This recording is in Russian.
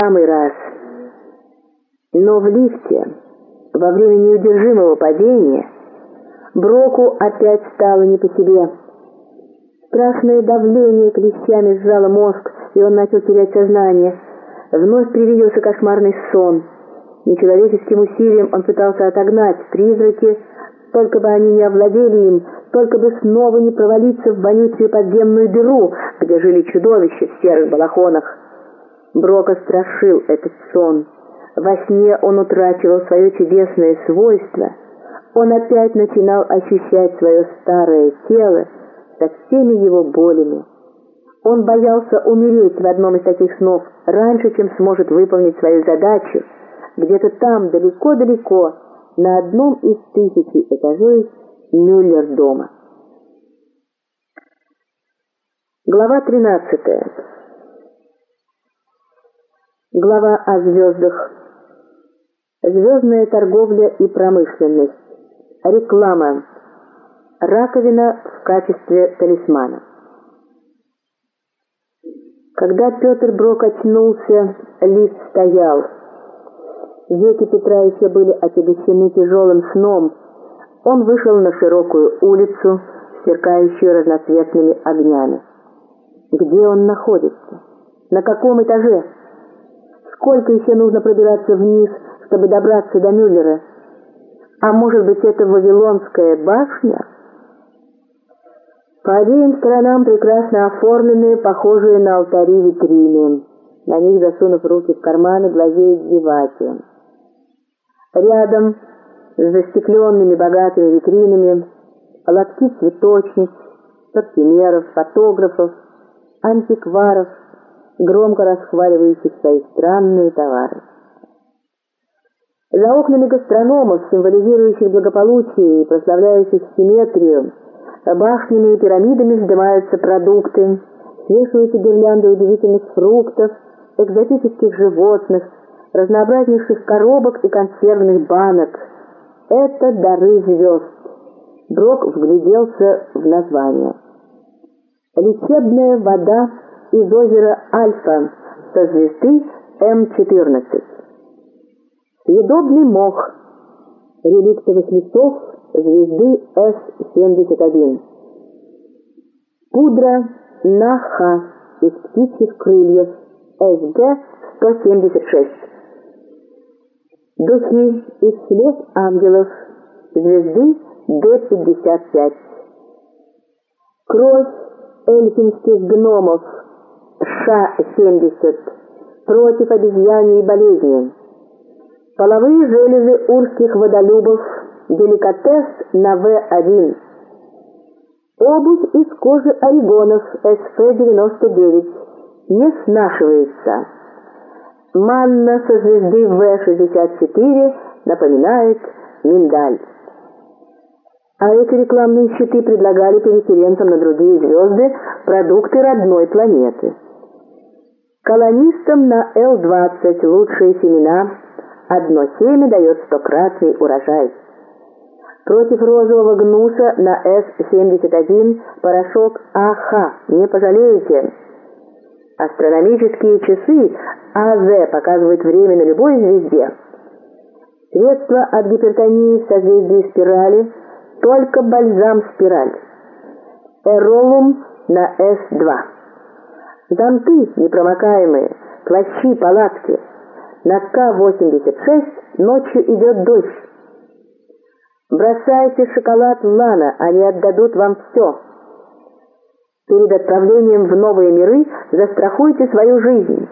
самый раз. Но в лифте, во время неудержимого падения, Броку опять стало не по себе. Страшное давление клещами сжало мозг, и он начал терять сознание. Вновь привиделся кошмарный сон. Нечеловеческим усилием он пытался отогнать призраки, только бы они не овладели им, только бы снова не провалиться в вонючую подземную дыру, где жили чудовища в серых балахонах. Брока страшил этот сон. Во сне он утрачивал свое чудесное свойство. Он опять начинал ощущать свое старое тело со всеми его болями. Он боялся умереть в одном из таких снов раньше, чем сможет выполнить свою задачу, где-то там, далеко-далеко, на одном из тысячи этажей Мюллер дома. Глава 13. Глава о звездах. Звездная торговля и промышленность. Реклама. Раковина в качестве талисмана. Когда Петр Брок очнулся, лифт стоял. Веки Петра еще были отягощены тяжелым сном. Он вышел на широкую улицу, сверкающую разноцветными огнями. Где он находится? На каком этаже? Сколько еще нужно пробираться вниз, чтобы добраться до Мюллера? А может быть, это Вавилонская башня? По обеим сторонам прекрасно оформленные, похожие на алтари витрины. На них, засунув руки в карманы, глазеют зеваки. Рядом с застекленными богатыми витринами лотки цветочниц, парфюмеров, фотографов, антикваров, громко расхваливающих свои странные товары. За окнами гастрономов, символизирующих благополучие и прославляющих симметрию, башнями и пирамидами вздымаются продукты, свешиваются гирлянды удивительных фруктов, экзотических животных, разнообразнейших коробок и консервных банок. Это дары звезд. Брок вгляделся в название. Лечебная вода из озера Альфа со звезды М14. Съедобный мох реликтовых листов звезды С-71. Пудра Наха из птичьих крыльев СГ-176. Духи из слез ангелов звезды Д-55. Кровь эльфинских гномов Ша-70 против обезьяний и болезни. Половые железы урских водолюбов деликатес на В1. Обувь из кожи орегонов СФ-99 не снашивается. Манна со звезды В-64 напоминает миндаль. А эти рекламные щиты предлагали переселенцам на другие звезды продукты родной планеты. Колонистам на Л-20 лучшие семена, одно семя дает стократный урожай. Против розового гнуса на С-71 порошок АХ, не пожалеете. Астрономические часы АЗ показывают время на любой звезде. Средства от гипертонии в созвездии спирали, только бальзам-спираль. Эролум на С-2. Зонты непромокаемые, плащи, палатки. На К-86 ночью идет дождь. Бросайте шоколад Лана, они отдадут вам все. Перед отправлением в новые миры застрахуйте свою жизнь.